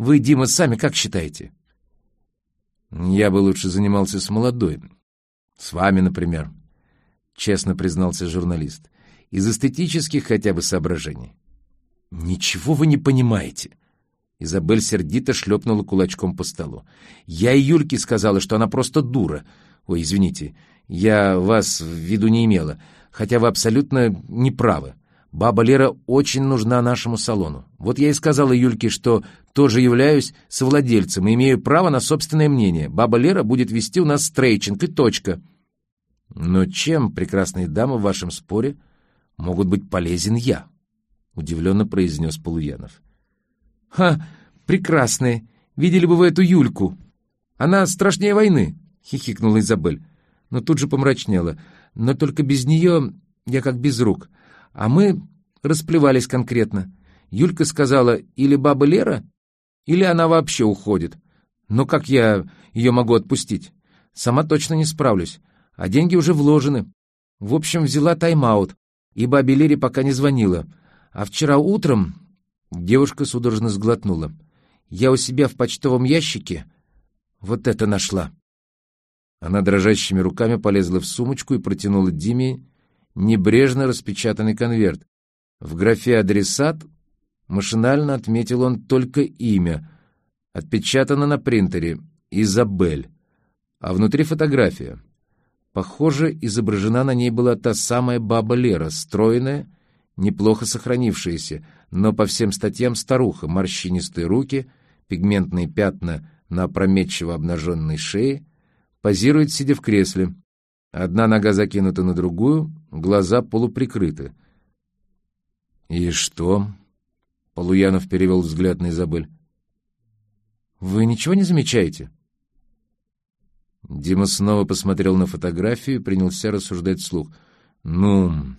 Вы, Дима, сами как считаете?» «Я бы лучше занимался с молодой. С вами, например», — честно признался журналист. «Из эстетических хотя бы соображений». «Ничего вы не понимаете!» Изабель сердито шлепнула кулачком по столу. «Я Юльке сказала, что она просто дура. Ой, извините, я вас в виду не имела, хотя вы абсолютно не правы. Баба Лера очень нужна нашему салону. Вот я и сказала Юльке, что тоже являюсь совладельцем и имею право на собственное мнение. Баба Лера будет вести у нас стрейчинг и точка. Но чем, прекрасные дамы, в вашем споре могут быть полезен я? Удивленно произнес Полуянов. «Ха, прекрасные! Видели бы вы эту Юльку! Она страшнее войны!» — хихикнула Изабель. Но тут же помрачнела. «Но только без нее я как без рук. А мы расплевались конкретно. Юлька сказала, или баба Лера, или она вообще уходит. Но как я ее могу отпустить? Сама точно не справлюсь. А деньги уже вложены. В общем, взяла тайм-аут. И бабе Лере пока не звонила. А вчера утром девушка судорожно сглотнула. Я у себя в почтовом ящике вот это нашла. Она дрожащими руками полезла в сумочку и протянула Диме небрежно распечатанный конверт. В графе «Адресат» машинально отметил он только имя. Отпечатано на принтере «Изабель», а внутри фотография. Похоже, изображена на ней была та самая баба Лера, стройная, неплохо сохранившаяся, но по всем статьям старуха, морщинистые руки, пигментные пятна на опрометчиво обнаженной шее, позирует, сидя в кресле. Одна нога закинута на другую, глаза полуприкрыты. «И что?» — Полуянов перевел взгляд на Изабель. «Вы ничего не замечаете?» Дима снова посмотрел на фотографию и принялся рассуждать вслух. «Ну,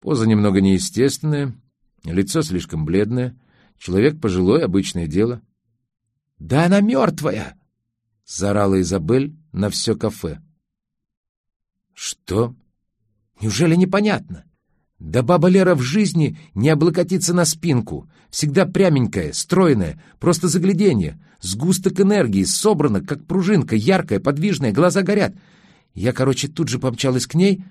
поза немного неестественная, лицо слишком бледное, человек пожилой, обычное дело». «Да она мертвая!» — заорала Изабель на все кафе. «Что? Неужели непонятно? Да баба Лера в жизни не облокотится на спинку. Всегда пряменькая, стройная, просто загляденье. Сгусток энергии, собрана, как пружинка, яркая, подвижная, глаза горят. Я, короче, тут же помчалась к ней,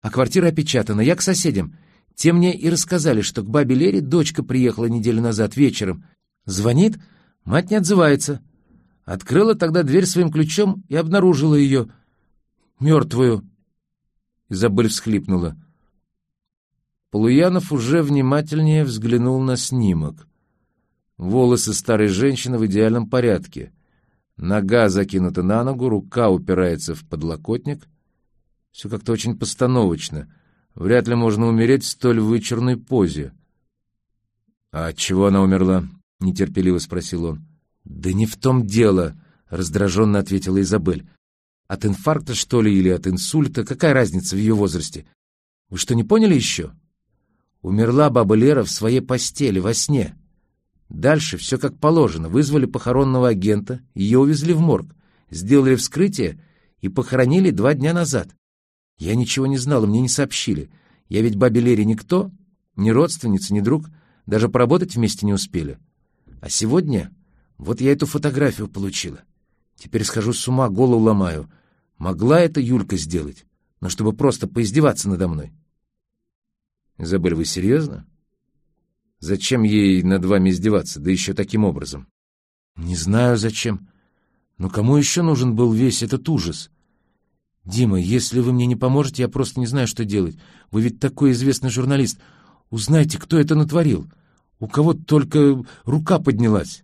а квартира опечатана. Я к соседям. Те мне и рассказали, что к бабе Лере дочка приехала неделю назад вечером. Звонит, мать не отзывается. Открыла тогда дверь своим ключом и обнаружила ее мертвую. Изабель всхлипнула. Полуянов уже внимательнее взглянул на снимок. Волосы старой женщины в идеальном порядке. Нога закинута на ногу, рука упирается в подлокотник. Все как-то очень постановочно. Вряд ли можно умереть в столь вычурной позе. — А от чего она умерла? — нетерпеливо спросил он. — Да не в том дело, — раздраженно ответила Изабель. От инфаркта, что ли, или от инсульта? Какая разница в ее возрасте? Вы что, не поняли еще? Умерла баба Лера в своей постели, во сне. Дальше все как положено. Вызвали похоронного агента, ее увезли в морг, сделали вскрытие и похоронили два дня назад. Я ничего не знала, мне не сообщили. Я ведь бабе Лере никто, ни родственница, ни друг, даже поработать вместе не успели. А сегодня вот я эту фотографию получила. Теперь схожу с ума, голову ломаю. Могла это Юлька сделать, но чтобы просто поиздеваться надо мной. Изабель, вы серьезно? Зачем ей над вами издеваться, да еще таким образом? Не знаю, зачем. Но кому еще нужен был весь этот ужас? Дима, если вы мне не поможете, я просто не знаю, что делать. Вы ведь такой известный журналист. Узнайте, кто это натворил. У кого только рука поднялась.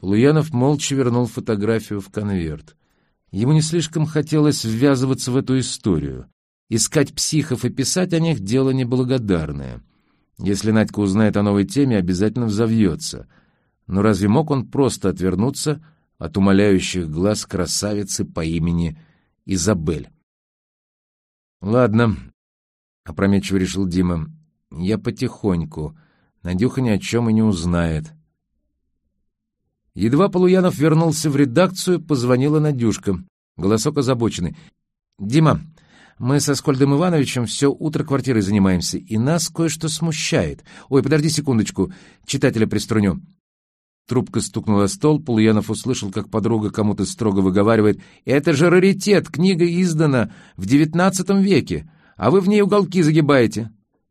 Полуянов молча вернул фотографию в конверт. Ему не слишком хотелось ввязываться в эту историю. Искать психов и писать о них — дело неблагодарное. Если Надька узнает о новой теме, обязательно взовьется. Но разве мог он просто отвернуться от умоляющих глаз красавицы по имени Изабель? «Ладно», — опрометчиво решил Дима, — «я потихоньку. Надюха ни о чем и не узнает». Едва Полуянов вернулся в редакцию, позвонила Надюшка. Голосок озабоченный. «Дима, мы со Скольдом Ивановичем все утро квартирой занимаемся, и нас кое-что смущает. Ой, подожди секундочку, читателя приструню. Трубка стукнула о стол, Полуянов услышал, как подруга кому-то строго выговаривает. «Это же раритет, книга издана в девятнадцатом веке, а вы в ней уголки загибаете».